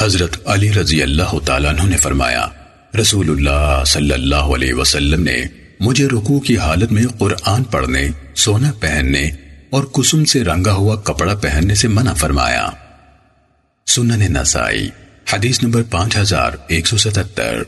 حضرت علی رضی اللہ تعالیٰ عنہ نے فرمایا، رسول اللہ صلی اللہ علیہ وسلم نے مجھے رکوع کی حالت میں قرآن پڑھنے، سونا پہننے اور کسم سے رنگا ہوا کپڑا پہننے سے منع فرمایا۔ سنن نسائی، حدیث نمبر پانچ ہزار ایک سو ستتر